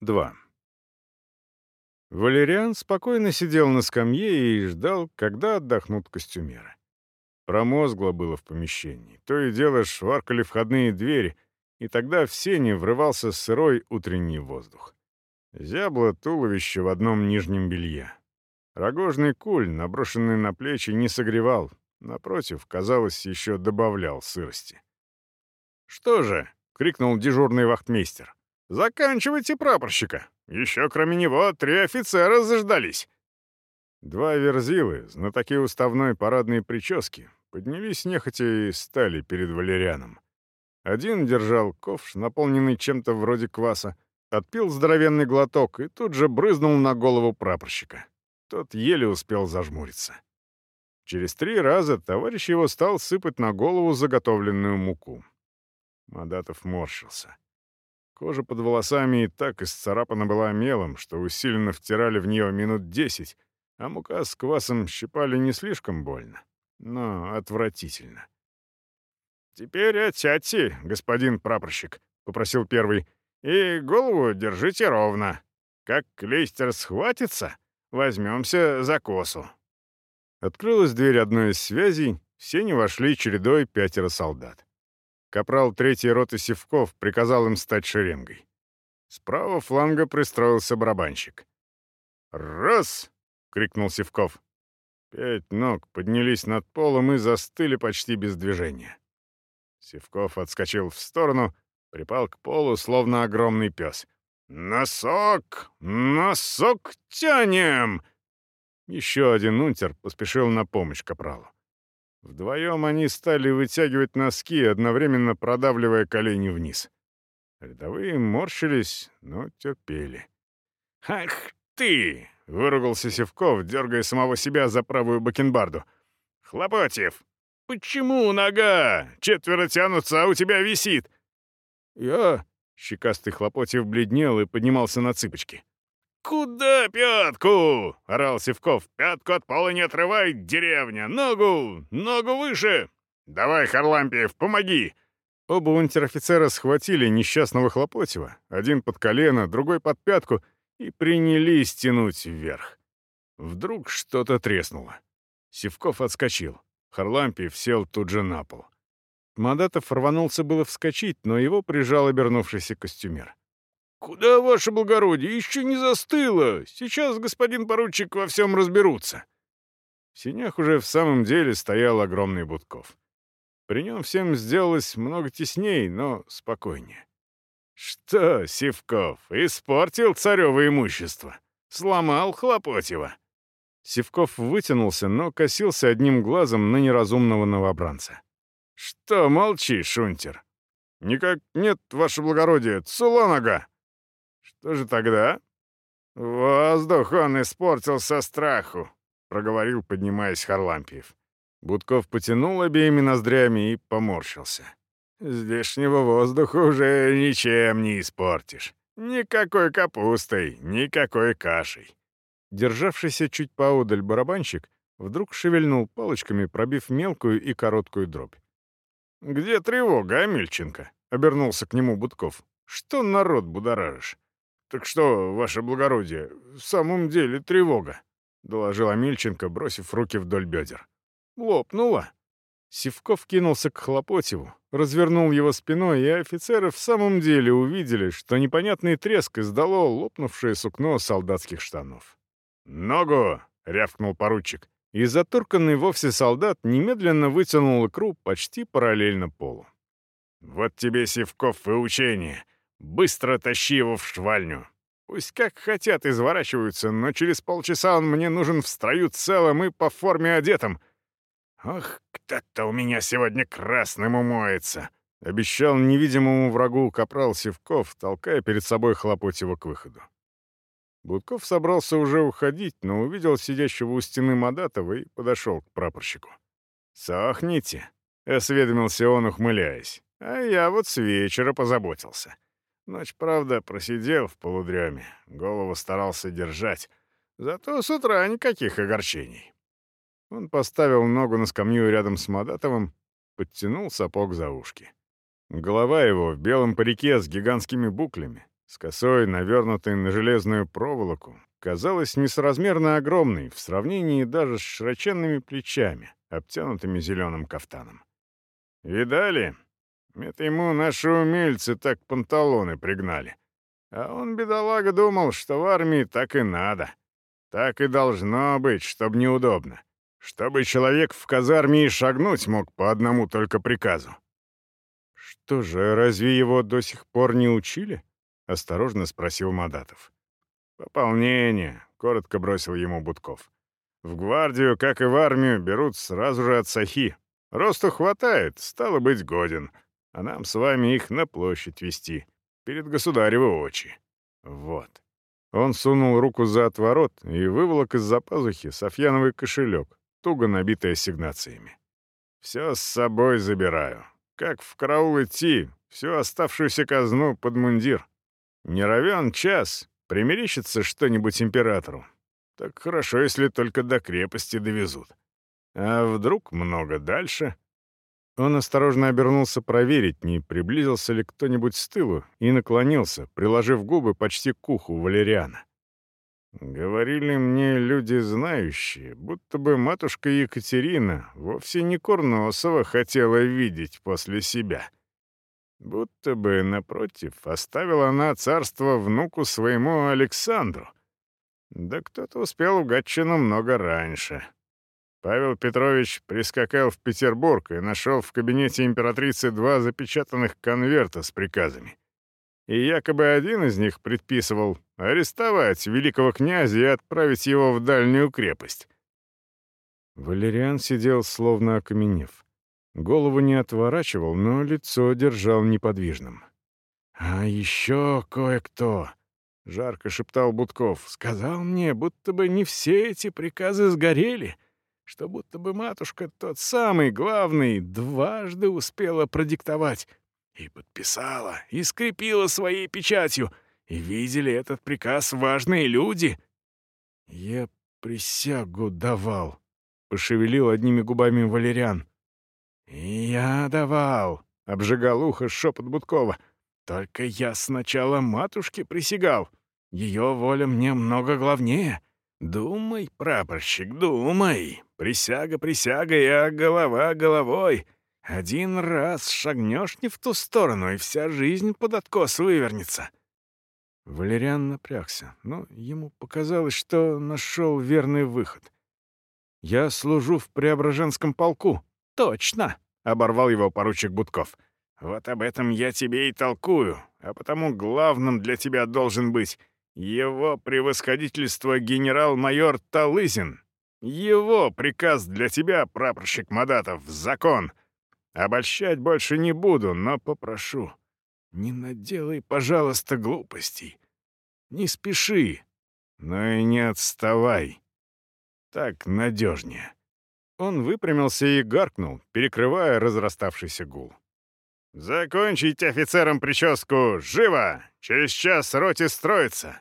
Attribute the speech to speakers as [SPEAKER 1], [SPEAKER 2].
[SPEAKER 1] 2. Валериан спокойно сидел на скамье и ждал, когда отдохнут костюмеры. Промозгло было в помещении. То и дело шваркали входные двери, и тогда в сене врывался сырой утренний воздух. Зябло туловище в одном нижнем белье. Рогожный куль, наброшенный на плечи, не согревал. Напротив, казалось, еще добавлял сырости. «Что же?» — крикнул дежурный вахтмейстер. «Заканчивайте прапорщика. Еще кроме него три офицера заждались». Два верзилы, знатоки уставной парадной прически, поднялись нехотя и стали перед валерианом. Один держал ковш, наполненный чем-то вроде кваса, отпил здоровенный глоток и тут же брызнул на голову прапорщика. Тот еле успел зажмуриться. Через три раза товарищ его стал сыпать на голову заготовленную муку. Мадатов морщился. Кожа под волосами и так исцарапана была мелом, что усиленно втирали в нее минут десять, а мука с квасом щипали не слишком больно, но отвратительно. «Теперь отсядьте, господин прапорщик», — попросил первый, — «и голову держите ровно. Как клейстер схватится, возьмемся за косу». Открылась дверь одной из связей, все не вошли чередой пятеро солдат. Капрал третьей роты Севков приказал им стать шеренгой. Справа фланга пристроился барабанщик. «Раз!» — крикнул Севков. Пять ног поднялись над полом и застыли почти без движения. Севков отскочил в сторону, припал к полу, словно огромный пес. «Носок! Носок тянем!» Еще один унтер поспешил на помощь капралу. Вдвоем они стали вытягивать носки, одновременно продавливая колени вниз. Рядовые морщились, но терпели. «Ах ты!» — выругался Севков, дергая самого себя за правую бакенбарду. «Хлопотьев, почему нога? Четверо тянутся, а у тебя висит!» «Я...» — щекастый Хлопотьев бледнел и поднимался на цыпочки. «Куда пятку?» — орал Севков. «Пятку от пола не отрывай, деревня! Ногу! Ногу выше! Давай, Харлампиев, помоги!» Оба унтер-офицера схватили несчастного Хлопотева, один под колено, другой под пятку, и принялись тянуть вверх. Вдруг что-то треснуло. Севков отскочил. Харлампиев сел тут же на пол. Мадатов рванулся было вскочить, но его прижал обернувшийся костюмер. «Куда, ваше благородие? Еще не застыло! Сейчас господин поручик во всем разберутся!» В синях уже в самом деле стоял огромный Будков. При нем всем сделалось много тесней, но спокойнее. «Что, Сивков, испортил царево имущество? Сломал Хлопотьева?» Сивков вытянулся, но косился одним глазом на неразумного новобранца. «Что молчишь, шунтер?» «Никак нет, ваше благородие, цела нога!» Что же тогда? Воздух он испортил со страху, проговорил, поднимаясь Харлампиев. Будков потянул обеими ноздрями и поморщился. Здешнего воздуха уже ничем не испортишь. Никакой капустой, никакой кашей. Державшийся чуть поодаль барабанщик вдруг шевельнул палочками, пробив мелкую и короткую дробь. «Где тревога, Амельченко?» — обернулся к нему Будков. «Что народ будоражишь?» «Так что, ваше благородие, в самом деле тревога», — доложил Амельченко, бросив руки вдоль бедер. «Лопнула». Сивков кинулся к Хлопотеву, развернул его спиной, и офицеры в самом деле увидели, что непонятный треск издало лопнувшее сукно солдатских штанов. «Ногу!» — рявкнул поручик, и затурканный вовсе солдат немедленно вытянул икру почти параллельно полу. «Вот тебе, Сивков, и учение!» Быстро тащи его в швальню. Пусть как хотят изворачиваются, но через полчаса он мне нужен в строю целым и по форме одетым. Ох, кто-то у меня сегодня красным умоется!» — обещал невидимому врагу капрал Севков, толкая перед собой Хлопотева к выходу. Будков собрался уже уходить, но увидел сидящего у стены Мадатова и подошел к прапорщику. «Сохните», — осведомился он, ухмыляясь. «А я вот с вечера позаботился». Ночь, правда, просидел в полудреме, голову старался держать. Зато с утра никаких огорчений. Он поставил ногу на скамью рядом с Мадатовым, подтянул сапог за ушки. Голова его в белом парике с гигантскими буклями, с косой, навернутой на железную проволоку, казалась несоразмерно огромной в сравнении даже с широченными плечами, обтянутыми зеленым кафтаном. «Видали? Это ему наши умельцы так панталоны пригнали. А он, бедолага, думал, что в армии так и надо. Так и должно быть, чтобы неудобно. Чтобы человек в казарме и шагнуть мог по одному только приказу. «Что же, разве его до сих пор не учили?» — осторожно спросил Мадатов. «Пополнение», — коротко бросил ему Будков. «В гвардию, как и в армию, берут сразу же от сахи. Росту хватает, стало быть, годен. А нам с вами их на площадь вести, перед государевы очи. Вот». Он сунул руку за отворот и выволок из-за пазухи софьяновый кошелек, туго набитый ассигнациями. «Все с собой забираю. Как в караул идти, всю оставшуюся казну под мундир. Не равен час, примерещится что-нибудь императору. Так хорошо, если только до крепости довезут. А вдруг много дальше?» Он осторожно обернулся проверить, не приблизился ли кто-нибудь с тылу, и наклонился, приложив губы почти к уху Валериана. Говорили мне люди знающие, будто бы матушка Екатерина вовсе не Курносова хотела видеть после себя. Будто бы, напротив, оставила она царство внуку своему Александру. Да кто-то успел в Гатчину много раньше. Павел Петрович прискакал в Петербург и нашел в кабинете императрицы два запечатанных конверта с приказами. И якобы один из них предписывал арестовать великого князя и отправить его в дальнюю крепость. Валериан сидел словно окаменев. Голову не отворачивал, но лицо держал неподвижным. «А еще кое-кто», — жарко шептал Будков, — «сказал мне, будто бы не все эти приказы сгорели» что будто бы матушка тот самый главный дважды успела продиктовать и подписала, и скрепила своей печатью, и видели этот приказ важные люди. Я присягу давал, — пошевелил одними губами Валериан. «Я давал», — обжигал ухо шепот Будкова. «Только я сначала матушке присягал. Ее воля мне много главнее. Думай, прапорщик, думай. Присяга присягой, а голова головой. Один раз шагнешь не в ту сторону, и вся жизнь под откос вывернется». Валериан напрягся, но ему показалось, что нашел верный выход. «Я служу в Преображенском полку». «Точно!» — оборвал его поручик Будков. «Вот об этом я тебе и толкую, а потому главным для тебя должен быть его превосходительство генерал-майор Талызин. Его приказ для тебя, прапорщик Мадатов, закон. Обольщать больше не буду, но попрошу. Не наделай, пожалуйста, глупостей. Не спеши, но и не отставай. Так надежнее. Он выпрямился и гаркнул, перекрывая разраставшийся гул. «Закончить офицерам прическу! Живо! Через час роте строится!»